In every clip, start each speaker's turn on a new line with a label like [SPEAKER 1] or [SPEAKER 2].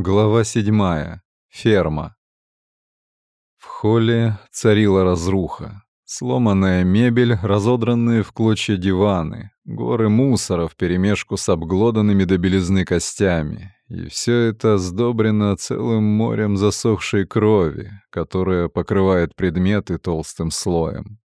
[SPEAKER 1] Глава седьмая. Ферма. В холле царила разруха. Сломанная мебель, разодранные в клочья диваны, горы мусора вперемешку с обглоданными до белизны костями. И все это сдобрено целым морем засохшей крови, которая покрывает предметы толстым слоем.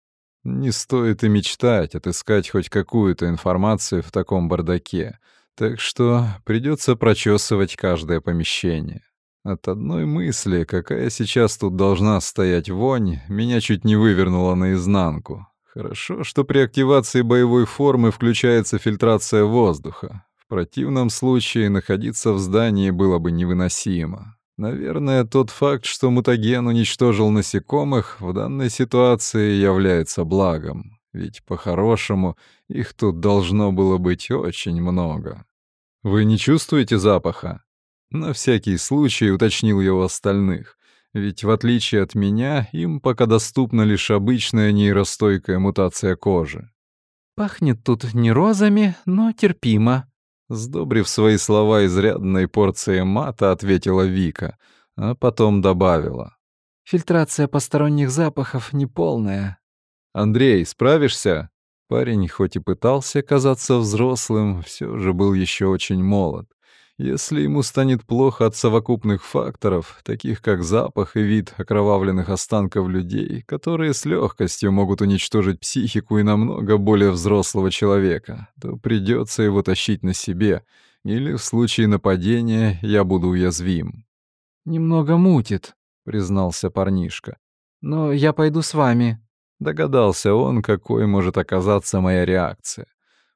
[SPEAKER 1] Не стоит и мечтать отыскать хоть какую-то информацию в таком бардаке — так что придется прочесывать каждое помещение. От одной мысли, какая сейчас тут должна стоять вонь, меня чуть не вывернуло наизнанку. Хорошо, что при активации боевой формы включается фильтрация воздуха. В противном случае находиться в здании было бы невыносимо. Наверное, тот факт, что мутаген уничтожил насекомых, в данной ситуации является благом. Ведь, по-хорошему, их тут должно было быть очень много. «Вы не чувствуете запаха?» На всякий случай уточнил я у остальных, ведь в отличие от меня, им пока доступна лишь обычная нейростойкая мутация кожи.
[SPEAKER 2] «Пахнет тут не розами, но терпимо», — сдобрив свои слова изрядной порцией мата, ответила Вика, а потом добавила. «Фильтрация посторонних запахов неполная».
[SPEAKER 1] «Андрей, справишься?» Парень, хоть и пытался казаться взрослым, все же был еще очень молод. Если ему станет плохо от совокупных факторов, таких как запах и вид окровавленных останков людей, которые с легкостью могут уничтожить психику и намного более взрослого человека, то придется его тащить на себе, или в случае нападения я буду уязвим.
[SPEAKER 2] «Немного мутит», — признался парнишка. «Но я пойду с вами».
[SPEAKER 1] Догадался он, какой может оказаться моя реакция.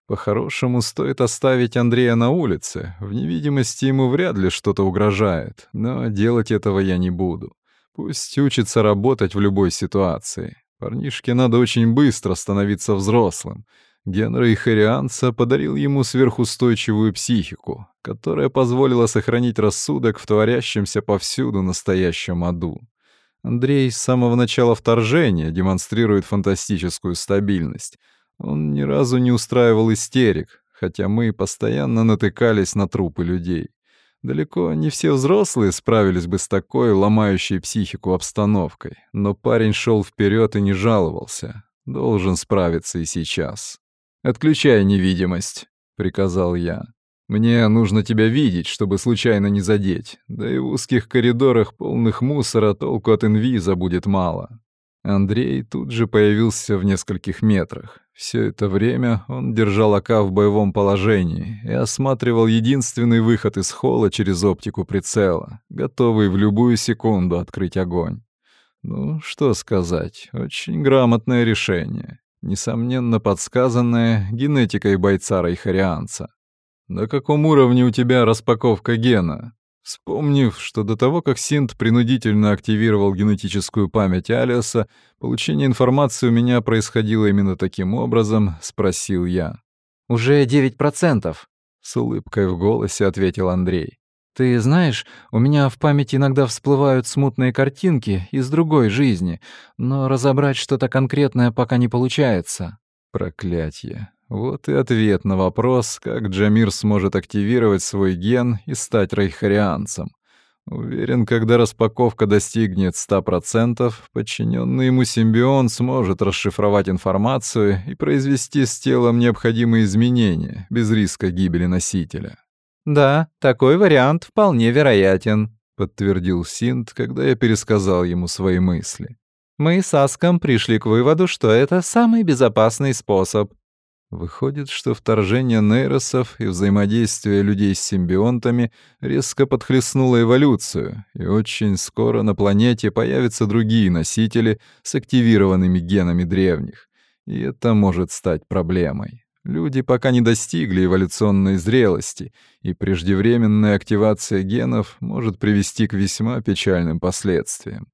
[SPEAKER 1] По-хорошему, стоит оставить Андрея на улице. В невидимости ему вряд ли что-то угрожает, но делать этого я не буду. Пусть учится работать в любой ситуации. Парнишке надо очень быстро становиться взрослым. Генри Харианца подарил ему сверхустойчивую психику, которая позволила сохранить рассудок в творящемся повсюду настоящем аду. Андрей с самого начала вторжения демонстрирует фантастическую стабильность. Он ни разу не устраивал истерик, хотя мы постоянно натыкались на трупы людей. Далеко не все взрослые справились бы с такой ломающей психику обстановкой, но парень шел вперед и не жаловался. Должен справиться и сейчас. «Отключай невидимость», — приказал я. Мне нужно тебя видеть, чтобы случайно не задеть. Да и в узких коридорах, полных мусора, толку от инвиза будет мало. Андрей тут же появился в нескольких метрах. Все это время он держал АК в боевом положении и осматривал единственный выход из холла через оптику прицела, готовый в любую секунду открыть огонь. Ну, что сказать, очень грамотное решение, несомненно подсказанное генетикой бойца Райхарианца. На каком уровне у тебя распаковка гена? Вспомнив, что до того, как Синт принудительно активировал генетическую память Алиаса, получение информации у меня происходило именно таким образом, спросил я.
[SPEAKER 2] «Уже 9%, —
[SPEAKER 1] с улыбкой в голосе ответил Андрей.
[SPEAKER 2] «Ты знаешь, у меня в памяти иногда всплывают смутные картинки из другой жизни, но разобрать что-то конкретное пока не получается».
[SPEAKER 1] Проклятье. Вот и ответ на вопрос, как Джамир сможет активировать свой ген и стать райхарианцем. Уверен, когда распаковка достигнет 100%, подчиненный ему симбион сможет расшифровать информацию и произвести с телом необходимые изменения без риска гибели носителя.
[SPEAKER 2] «Да, такой вариант вполне вероятен», —
[SPEAKER 1] подтвердил Синт, когда я пересказал ему свои мысли.
[SPEAKER 2] «Мы с Аском пришли к выводу, что это самый безопасный способ.
[SPEAKER 1] Выходит, что вторжение нейросов и взаимодействие людей с симбионтами резко подхлестнуло эволюцию, и очень скоро на планете появятся другие носители с активированными генами древних. И это может стать проблемой. Люди пока не достигли эволюционной зрелости, и преждевременная активация генов может привести к весьма печальным последствиям.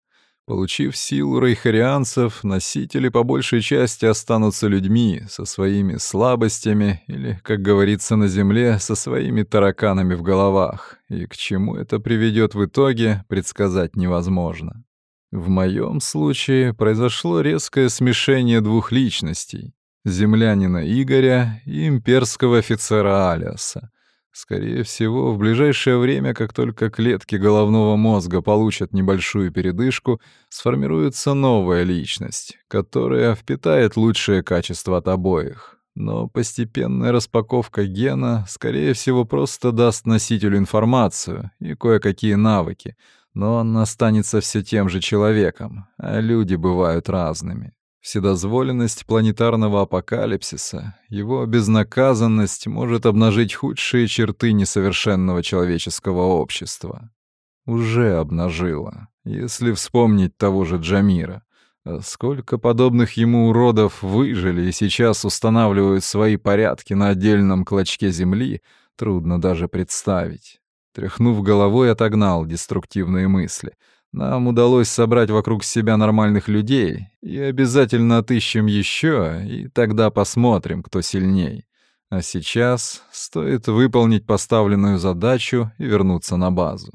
[SPEAKER 1] Получив силу рейхарианцев, носители по большей части останутся людьми со своими слабостями или, как говорится на Земле, со своими тараканами в головах. И к чему это приведет в итоге, предсказать невозможно. В моем случае произошло резкое смешение двух личностей — землянина Игоря и имперского офицера Алиаса. Скорее всего, в ближайшее время, как только клетки головного мозга получат небольшую передышку, сформируется новая личность, которая впитает лучшие качества от обоих. Но постепенная распаковка гена, скорее всего, просто даст носителю информацию и кое-какие навыки, но он останется все тем же человеком, а люди бывают разными. Вседозволенность планетарного апокалипсиса, его безнаказанность может обнажить худшие черты несовершенного человеческого общества. Уже обнажила, если вспомнить того же Джамира. А сколько подобных ему уродов выжили и сейчас устанавливают свои порядки на отдельном клочке земли, трудно даже представить. Тряхнув головой, отогнал деструктивные мысли. Нам удалось собрать вокруг себя нормальных людей, и обязательно отыщем еще, и тогда посмотрим, кто сильней. А сейчас стоит выполнить поставленную задачу и вернуться на базу.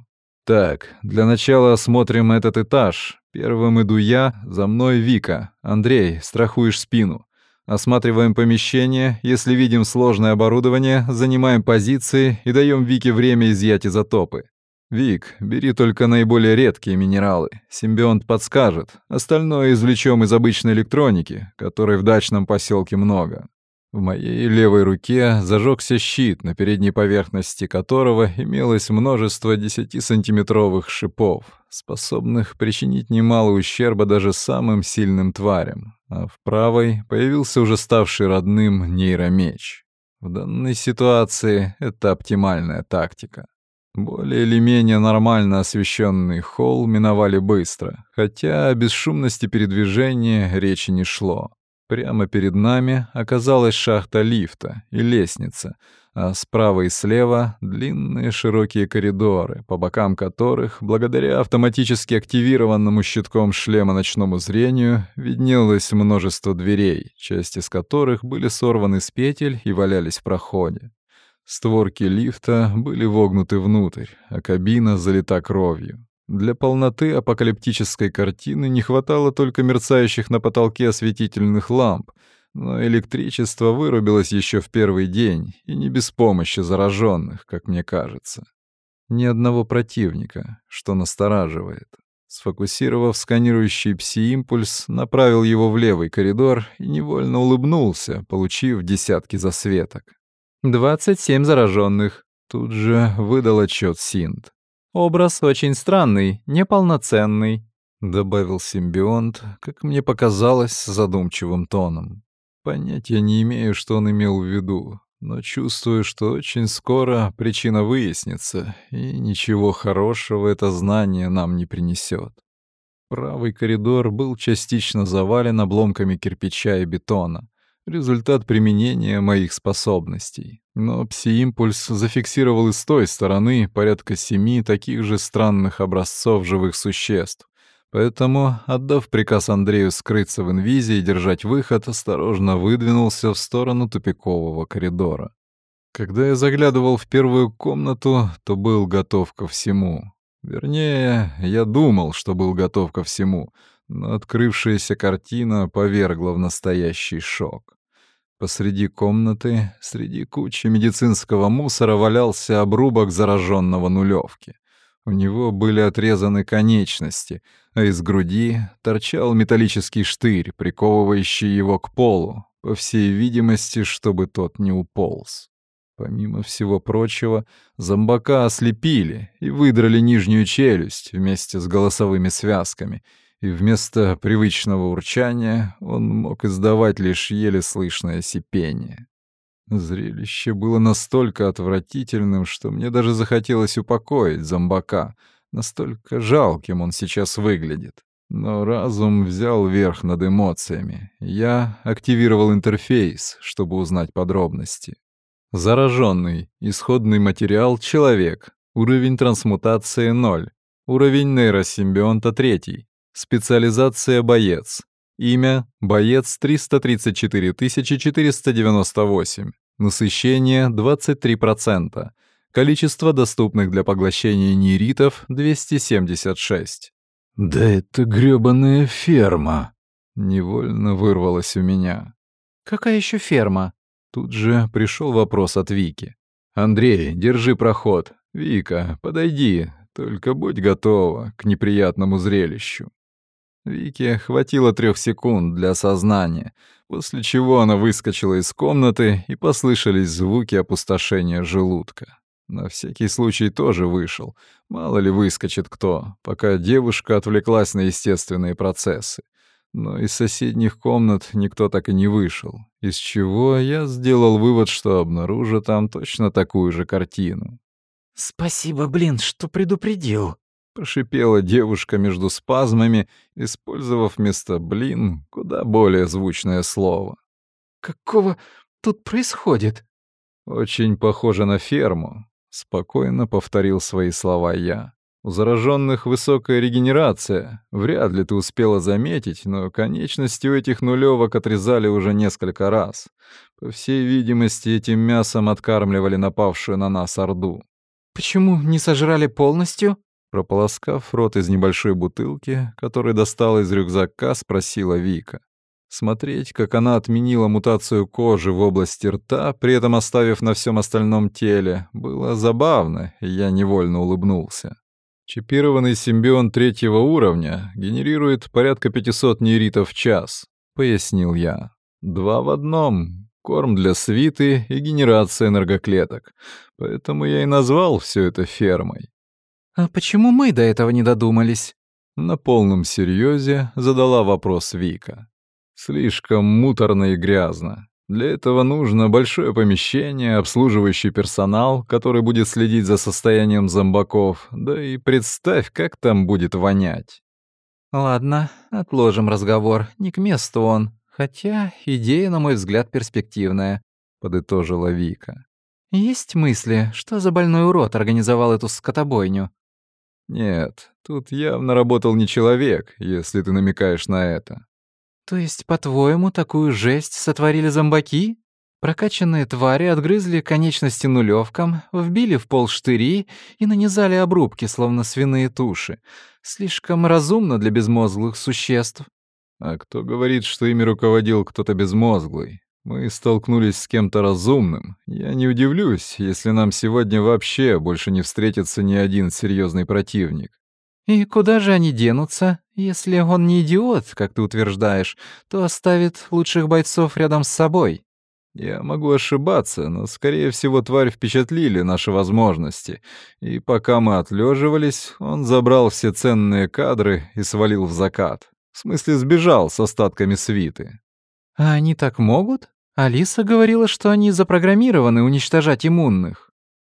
[SPEAKER 1] Так, для начала осмотрим этот этаж. Первым иду я, за мной Вика. Андрей, страхуешь спину. Осматриваем помещение, если видим сложное оборудование, занимаем позиции и даем Вике время изъять изотопы. «Вик, бери только наиболее редкие минералы. Симбионт подскажет. Остальное извлечем из обычной электроники, которой в дачном поселке много». В моей левой руке зажегся щит, на передней поверхности которого имелось множество 10-сантиметровых шипов, способных причинить немало ущерба даже самым сильным тварям, а в правой появился уже ставший родным нейромеч. В данной ситуации это оптимальная тактика. Более или менее нормально освещенный холл миновали быстро, хотя о бесшумности передвижения речи не шло. Прямо перед нами оказалась шахта лифта и лестница, а справа и слева — длинные широкие коридоры, по бокам которых, благодаря автоматически активированному щитком шлема ночному зрению, виднелось множество дверей, части из которых были сорваны с петель и валялись в проходе. Створки лифта были вогнуты внутрь, а кабина залита кровью. Для полноты апокалиптической картины не хватало только мерцающих на потолке осветительных ламп, но электричество вырубилось еще в первый день, и не без помощи зараженных, как мне кажется. Ни одного противника, что настораживает. Сфокусировав сканирующий пси-импульс, направил его в левый коридор и невольно улыбнулся, получив десятки засветок.
[SPEAKER 2] Двадцать семь зараженных.
[SPEAKER 1] Тут же выдал отчет Синт.
[SPEAKER 2] Образ очень странный, неполноценный,
[SPEAKER 1] добавил симбионт, как мне показалось, задумчивым тоном. Понятия не имею, что он имел в виду, но чувствую, что очень скоро причина выяснится, и ничего хорошего это знание нам не принесет. Правый коридор был частично завален обломками кирпича и бетона результат применения моих способностей. Но пси-импульс зафиксировал и с той стороны порядка семи таких же странных образцов живых существ. Поэтому, отдав приказ Андрею скрыться в инвизе и держать выход, осторожно выдвинулся в сторону тупикового коридора. Когда я заглядывал в первую комнату, то был готов ко всему. Вернее, я думал, что был готов ко всему, но открывшаяся картина повергла в настоящий шок. Посреди комнаты, среди кучи медицинского мусора, валялся обрубок зараженного нулевки. У него были отрезаны конечности, а из груди торчал металлический штырь, приковывающий его к полу, по всей видимости, чтобы тот не уполз. Помимо всего прочего, зомбака ослепили и выдрали нижнюю челюсть вместе с голосовыми связками — и вместо привычного урчания он мог издавать лишь еле слышное сипение. Зрелище было настолько отвратительным, что мне даже захотелось упокоить зомбака, настолько жалким он сейчас выглядит. Но разум взял верх над эмоциями. Я активировал интерфейс, чтобы узнать подробности. Зараженный. Исходный материал — человек. Уровень трансмутации — 0. Уровень нейросимбионта — 3. Специализация боец. Имя — боец 334 498. Насыщение — 23%. Количество доступных для поглощения нейритов — 276.
[SPEAKER 3] «Да это грёбаная ферма!»
[SPEAKER 1] Невольно вырвалось у меня.
[SPEAKER 2] «Какая еще ферма?»
[SPEAKER 1] Тут же пришел вопрос от Вики. «Андрей, держи проход. Вика, подойди, только будь готова к неприятному зрелищу». Вике хватило трех секунд для осознания, после чего она выскочила из комнаты и послышались звуки опустошения желудка. На всякий случай тоже вышел. Мало ли выскочит кто, пока девушка отвлеклась на естественные процессы. Но из соседних комнат никто так и не вышел, из чего я сделал вывод, что обнаружу там точно такую же картину.
[SPEAKER 2] «Спасибо, блин, что предупредил», —
[SPEAKER 1] прошипела девушка между спазмами, использовав вместо «блин» куда более звучное слово.
[SPEAKER 2] «Какого тут происходит?»
[SPEAKER 1] «Очень похоже на ферму», — спокойно повторил свои слова я. «У зараженных высокая регенерация. Вряд ли ты успела заметить, но конечности у этих нулевок отрезали уже несколько раз. По всей видимости, этим мясом откармливали напавшую на нас Орду».
[SPEAKER 2] «Почему не сожрали полностью?»
[SPEAKER 1] Прополоскав рот из небольшой бутылки, которую достала из рюкзака, спросила Вика. Смотреть, как она отменила мутацию кожи в области рта, при этом оставив на всем остальном теле, было забавно, и я невольно улыбнулся. Чипированный симбион третьего уровня генерирует порядка 500 нейритов в час, пояснил я. Два в одном. Корм для свиты и генерация энергоклеток. Поэтому я и назвал все это фермой.
[SPEAKER 2] А почему мы до этого не додумались?
[SPEAKER 1] На полном серьезе задала вопрос Вика. Слишком муторно и грязно. Для этого нужно большое помещение, обслуживающий персонал, который будет следить за состоянием зомбаков, да и представь, как там будет вонять.
[SPEAKER 2] Ладно, отложим разговор, не к месту он. Хотя идея, на мой взгляд, перспективная, подытожила Вика. Есть мысли, что за больной урод организовал эту скотобойню?
[SPEAKER 1] Нет, тут явно работал не человек, если ты намекаешь на это.
[SPEAKER 2] То есть, по-твоему, такую жесть сотворили зомбаки? Прокачанные твари отгрызли конечности нулевкам, вбили в пол штыри и нанизали обрубки, словно свиные туши. Слишком разумно для безмозглых существ.
[SPEAKER 1] А кто говорит, что ими руководил кто-то безмозглый? Мы столкнулись с кем-то разумным. Я не удивлюсь, если нам сегодня вообще больше не встретится ни один серьезный противник.
[SPEAKER 2] И куда же они денутся? Если он не идиот, как ты утверждаешь, то оставит лучших бойцов рядом с собой.
[SPEAKER 1] Я могу ошибаться, но, скорее всего, тварь впечатлили наши возможности. И пока мы отлеживались, он забрал все ценные кадры и свалил в закат. В смысле, сбежал с остатками свиты.
[SPEAKER 2] А они так могут? Алиса говорила, что они запрограммированы уничтожать иммунных.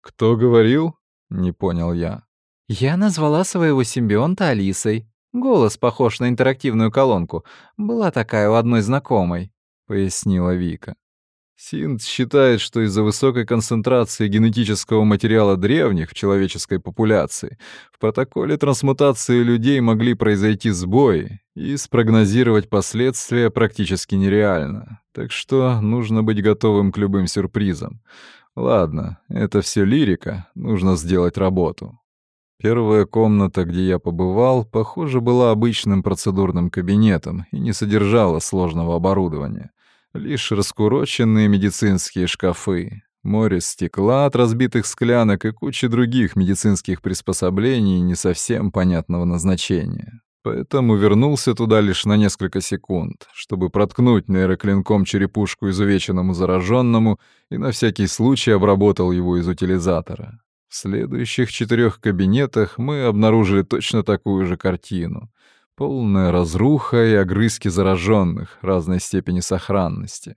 [SPEAKER 1] Кто говорил? Не понял я.
[SPEAKER 2] Я назвала своего симбионта Алисой. Голос похож на интерактивную колонку. Была такая у одной знакомой, пояснила Вика.
[SPEAKER 1] Синт считает, что из-за высокой концентрации генетического материала древних в человеческой популяции в протоколе трансмутации людей могли произойти сбои, и спрогнозировать последствия практически нереально. Так что нужно быть готовым к любым сюрпризам. Ладно, это все лирика, нужно сделать работу. Первая комната, где я побывал, похоже, была обычным процедурным кабинетом и не содержала сложного оборудования. Лишь раскуроченные медицинские шкафы, море стекла от разбитых склянок и куча других медицинских приспособлений не совсем понятного назначения. Поэтому вернулся туда лишь на несколько секунд, чтобы проткнуть нейроклинком черепушку изувеченному зараженному и на всякий случай обработал его из утилизатора. В следующих четырех кабинетах мы обнаружили точно такую же картину. Полная разруха и огрызки зараженных разной степени сохранности.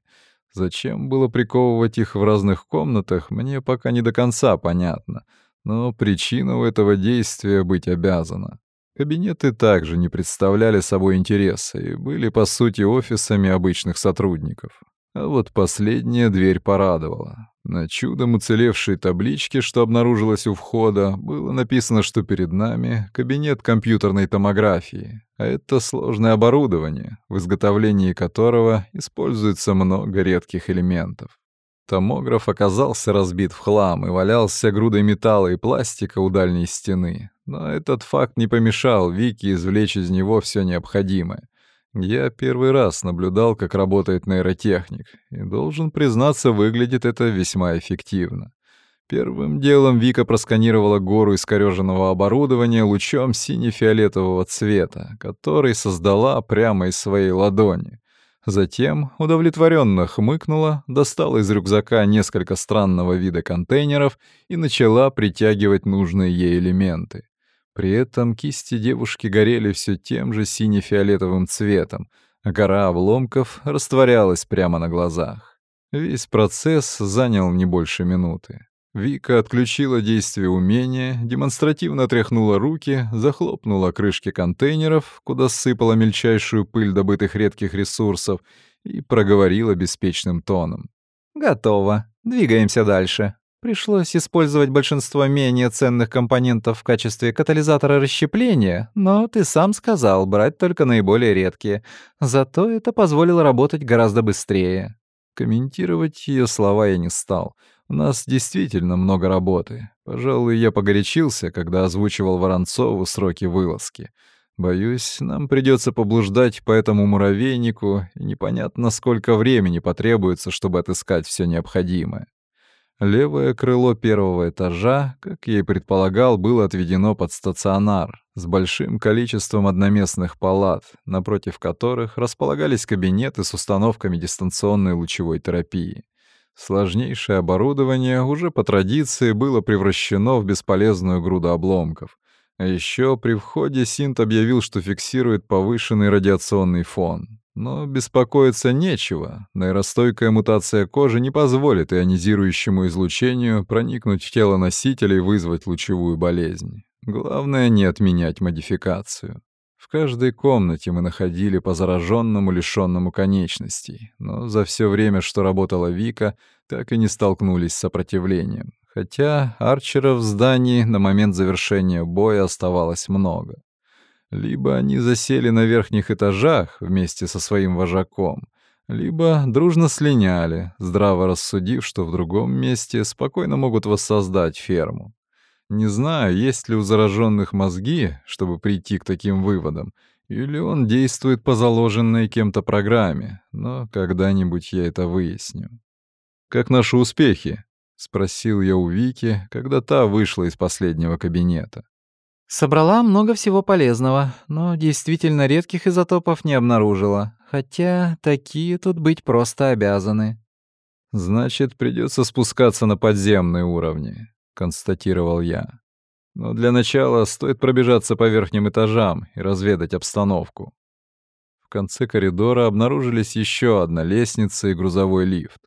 [SPEAKER 1] Зачем было приковывать их в разных комнатах, мне пока не до конца понятно, но причина у этого действия быть обязана. Кабинеты также не представляли собой интереса и были, по сути, офисами обычных сотрудников. А вот последняя дверь порадовала. На чудом уцелевшей табличке, что обнаружилось у входа, было написано, что перед нами кабинет компьютерной томографии, а это сложное оборудование, в изготовлении которого используется много редких элементов. Томограф оказался разбит в хлам и валялся грудой металла и пластика у дальней стены, но этот факт не помешал Вике извлечь из него все необходимое. Я первый раз наблюдал, как работает нейротехник, и должен признаться, выглядит это весьма эффективно. Первым делом Вика просканировала гору искорёженного оборудования лучом сине-фиолетового цвета, который создала прямо из своей ладони. Затем удовлетворенно хмыкнула, достала из рюкзака несколько странного вида контейнеров и начала притягивать нужные ей элементы. При этом кисти девушки горели все тем же сине-фиолетовым цветом, а гора обломков растворялась прямо на глазах. Весь процесс занял не больше минуты. Вика отключила действие умения, демонстративно тряхнула руки, захлопнула крышки контейнеров, куда сыпала мельчайшую пыль добытых редких ресурсов, и проговорила беспечным тоном.
[SPEAKER 2] «Готово. Двигаемся дальше. Пришлось использовать большинство менее ценных компонентов в качестве катализатора расщепления, но ты сам сказал брать только наиболее редкие. Зато это позволило работать гораздо быстрее».
[SPEAKER 1] Комментировать ее слова я не стал — у нас действительно много работы. Пожалуй, я погорячился, когда озвучивал Воронцову сроки вылазки. Боюсь, нам придется поблуждать по этому муравейнику, и непонятно, сколько времени потребуется, чтобы отыскать все необходимое. Левое крыло первого этажа, как я и предполагал, было отведено под стационар с большим количеством одноместных палат, напротив которых располагались кабинеты с установками дистанционной лучевой терапии. Сложнейшее оборудование уже по традиции было превращено в бесполезную груду обломков. А еще при входе Синт объявил, что фиксирует повышенный радиационный фон. Но беспокоиться нечего. Нейростойкая мутация кожи не позволит ионизирующему излучению проникнуть в тело носителя и вызвать лучевую болезнь. Главное — не отменять модификацию. В каждой комнате мы находили по зараженному, лишенному конечностей, но за все время, что работала Вика, так и не столкнулись с сопротивлением. Хотя арчеров в здании на момент завершения боя оставалось много. Либо они засели на верхних этажах вместе со своим вожаком, либо дружно слиняли, здраво рассудив, что в другом месте спокойно могут воссоздать ферму. Не знаю, есть ли у зараженных мозги, чтобы прийти к таким выводам, или он действует по заложенной кем-то программе, но когда-нибудь я это выясню. «Как наши успехи?» — спросил я у Вики, когда та вышла из последнего кабинета.
[SPEAKER 2] «Собрала много всего полезного, но действительно редких изотопов не обнаружила, хотя такие тут быть просто обязаны».
[SPEAKER 1] «Значит, придется спускаться на подземные уровни констатировал я. Но для начала стоит пробежаться по верхним этажам и разведать обстановку. В конце коридора обнаружились еще одна лестница и грузовой лифт,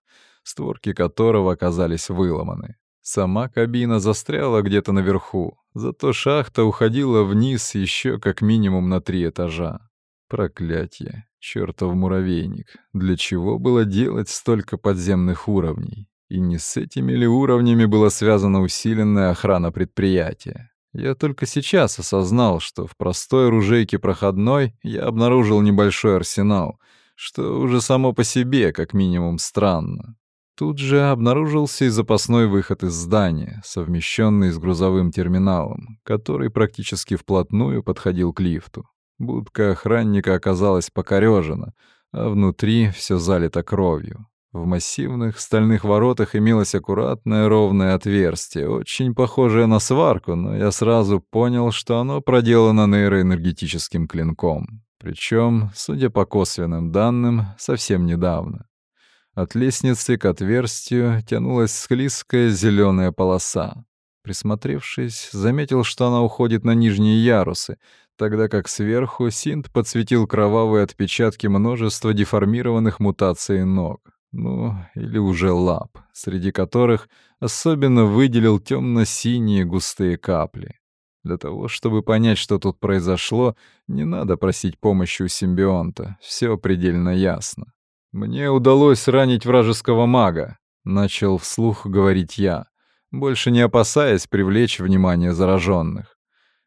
[SPEAKER 1] створки которого оказались выломаны. Сама кабина застряла где-то наверху, зато шахта уходила вниз еще как минимум на три этажа. Проклятье, чертов муравейник. Для чего было делать столько подземных уровней? И не с этими ли уровнями была связана усиленная охрана предприятия? Я только сейчас осознал, что в простой оружейке проходной я обнаружил небольшой арсенал, что уже само по себе как минимум странно. Тут же обнаружился и запасной выход из здания, совмещенный с грузовым терминалом, который практически вплотную подходил к лифту. Будка охранника оказалась покорежена, а внутри все залито кровью. В массивных стальных воротах имелось аккуратное ровное отверстие, очень похожее на сварку, но я сразу понял, что оно проделано нейроэнергетическим клинком. Причем, судя по косвенным данным, совсем недавно. От лестницы к отверстию тянулась склизкая зеленая полоса. Присмотревшись, заметил, что она уходит на нижние ярусы, тогда как сверху Синт подсветил кровавые отпечатки множества деформированных мутаций ног ну, или уже лап, среди которых особенно выделил темно-синие густые капли. Для того, чтобы понять, что тут произошло, не надо просить помощи у симбионта, все предельно ясно. «Мне удалось ранить вражеского мага», — начал вслух говорить я, больше не опасаясь привлечь внимание зараженных.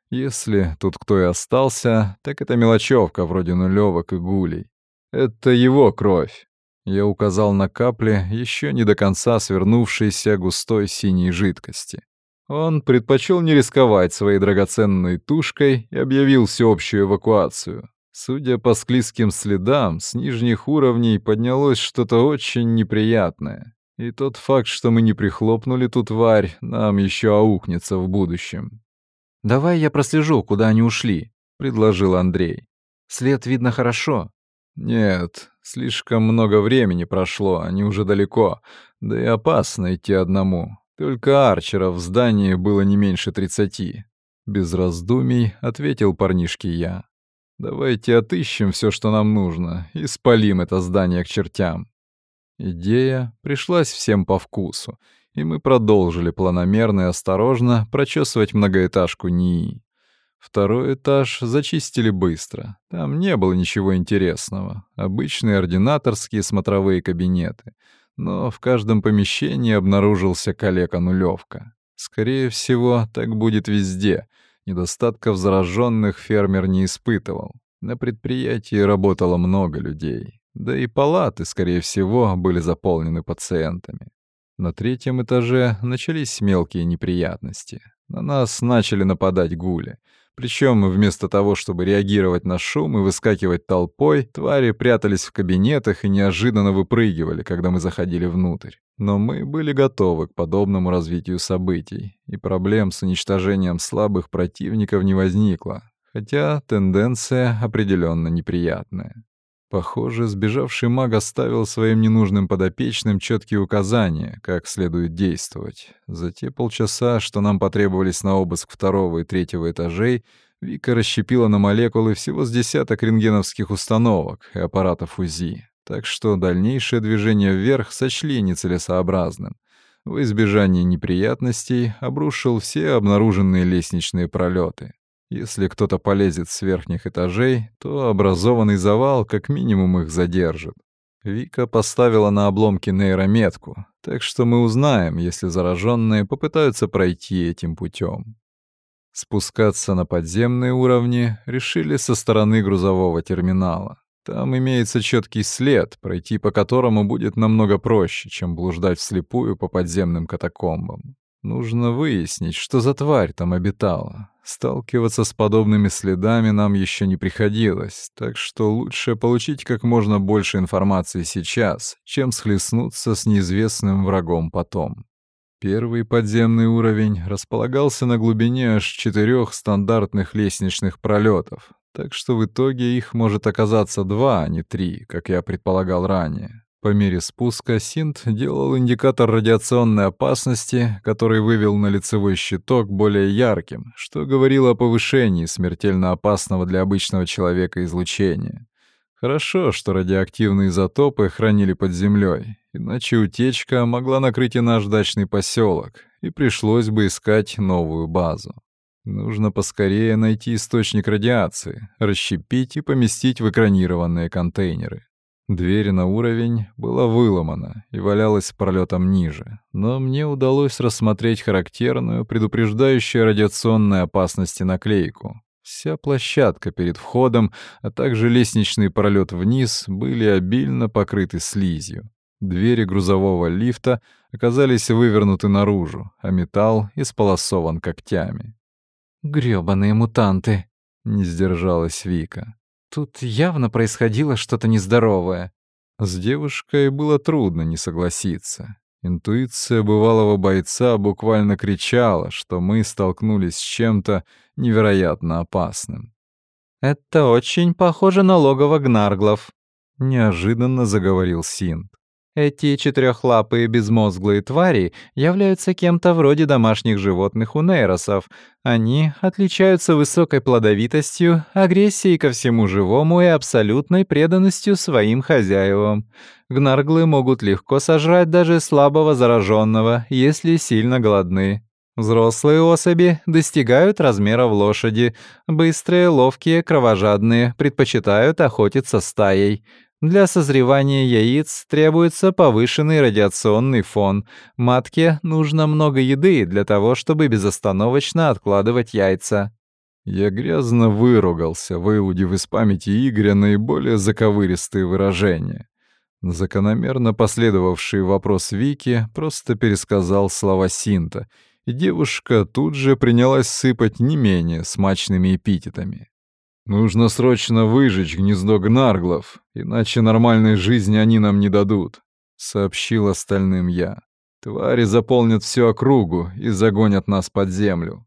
[SPEAKER 1] Если тут кто и остался, так это мелочевка вроде нулевок и гулей. Это его кровь. Я указал на капли еще не до конца свернувшейся густой синей жидкости. Он предпочел не рисковать своей драгоценной тушкой и объявил всеобщую эвакуацию. Судя по склизким следам, с нижних уровней поднялось что-то очень неприятное. И тот факт, что мы не прихлопнули ту тварь, нам еще аукнется в будущем.
[SPEAKER 2] «Давай я прослежу, куда они ушли», — предложил Андрей. «След видно хорошо».
[SPEAKER 1] «Нет, слишком много времени прошло, они уже далеко, да и опасно идти одному. Только арчеров в здании было не меньше тридцати». Без раздумий ответил парнишке я. «Давайте отыщем все, что нам нужно, и спалим это здание к чертям». Идея пришлась всем по вкусу, и мы продолжили планомерно и осторожно прочесывать многоэтажку НИИ. Второй этаж зачистили быстро. Там не было ничего интересного. Обычные ординаторские смотровые кабинеты. Но в каждом помещении обнаружился калека-нулевка. Скорее всего, так будет везде. Недостатков зараженных фермер не испытывал. На предприятии работало много людей. Да и палаты, скорее всего, были заполнены пациентами. На третьем этаже начались мелкие неприятности. На нас начали нападать гули. Причем вместо того, чтобы реагировать на шум и выскакивать толпой, твари прятались в кабинетах и неожиданно выпрыгивали, когда мы заходили внутрь. Но мы были готовы к подобному развитию событий, и проблем с уничтожением слабых противников не возникло, хотя тенденция определенно неприятная. Похоже, сбежавший маг оставил своим ненужным подопечным четкие указания, как следует действовать. За те полчаса, что нам потребовались на обыск второго и третьего этажей, Вика расщепила на молекулы всего с десяток рентгеновских установок и аппаратов УЗИ, так что дальнейшее движение вверх сочли нецелесообразным. В избежание неприятностей обрушил все обнаруженные лестничные пролеты. Если кто-то полезет с верхних этажей, то образованный завал как минимум их задержит. Вика поставила на обломки нейрометку, так что мы узнаем, если зараженные попытаются пройти этим путем. Спускаться на подземные уровни решили со стороны грузового терминала. Там имеется четкий след, пройти по которому будет намного проще, чем блуждать вслепую по подземным катакомбам. Нужно выяснить, что за тварь там обитала. Сталкиваться с подобными следами нам еще не приходилось, так что лучше получить как можно больше информации сейчас, чем схлестнуться с неизвестным врагом потом. Первый подземный уровень располагался на глубине аж четырех стандартных лестничных пролетов, так что в итоге их может оказаться два, а не три, как я предполагал ранее. По мере спуска Синт делал индикатор радиационной опасности, который вывел на лицевой щиток более ярким, что говорило о повышении смертельно опасного для обычного человека излучения. Хорошо, что радиоактивные изотопы хранили под землей, иначе утечка могла накрыть и наш дачный поселок, и пришлось бы искать новую базу. Нужно поскорее найти источник радиации, расщепить и поместить в экранированные контейнеры. Дверь на уровень была выломана и валялась пролетом ниже, но мне удалось рассмотреть характерную, предупреждающую радиационной опасности наклейку. Вся площадка перед входом, а также лестничный пролет вниз были обильно покрыты слизью. Двери грузового лифта оказались вывернуты наружу, а металл исполосован когтями.
[SPEAKER 2] «Грёбаные мутанты!» — не сдержалась Вика. Тут явно происходило что-то нездоровое.
[SPEAKER 1] С девушкой было трудно не согласиться. Интуиция бывалого бойца буквально кричала, что мы столкнулись с чем-то невероятно опасным.
[SPEAKER 2] «Это очень похоже на логово Гнарглов», —
[SPEAKER 1] неожиданно заговорил Синт.
[SPEAKER 2] Эти четырехлапые безмозглые твари являются кем-то вроде домашних животных у нейросов. Они отличаются высокой плодовитостью, агрессией ко всему живому и абсолютной преданностью своим хозяевам. Гнарглы могут легко сожрать даже слабого зараженного, если сильно голодны. Взрослые особи достигают размеров лошади. Быстрые, ловкие, кровожадные предпочитают охотиться стаей. Для созревания яиц требуется повышенный радиационный фон. Матке нужно много еды для того, чтобы безостановочно откладывать яйца.
[SPEAKER 1] Я грязно выругался, выудив из памяти Игоря наиболее заковыристые выражения. Закономерно последовавший вопрос Вики просто пересказал слова Синта, и девушка тут же принялась сыпать не менее смачными эпитетами. Нужно срочно выжечь гнездо гнарглов, иначе нормальной жизни они нам не дадут. сообщил остальным я. Твари заполнят всю округу и загонят нас под землю.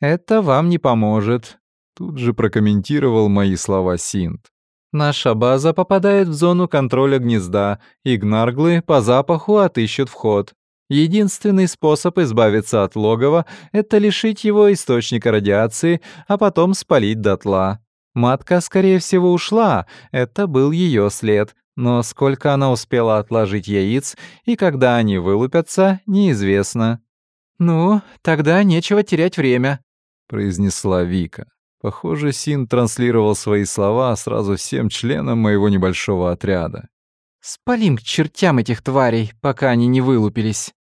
[SPEAKER 2] Это вам не поможет,
[SPEAKER 1] тут же прокомментировал мои слова Синт.
[SPEAKER 2] Наша база попадает в зону контроля гнезда, и гнарглы по запаху отыщут вход. Единственный способ избавиться от логова — это лишить его источника радиации, а потом спалить дотла. Матка, скорее всего, ушла, это был ее след, но сколько она успела отложить яиц и когда они вылупятся, неизвестно. «Ну, тогда нечего терять время», —
[SPEAKER 1] произнесла Вика. Похоже, Син транслировал свои слова сразу всем членам моего небольшого отряда.
[SPEAKER 2] «Спалим к чертям этих тварей, пока они не вылупились».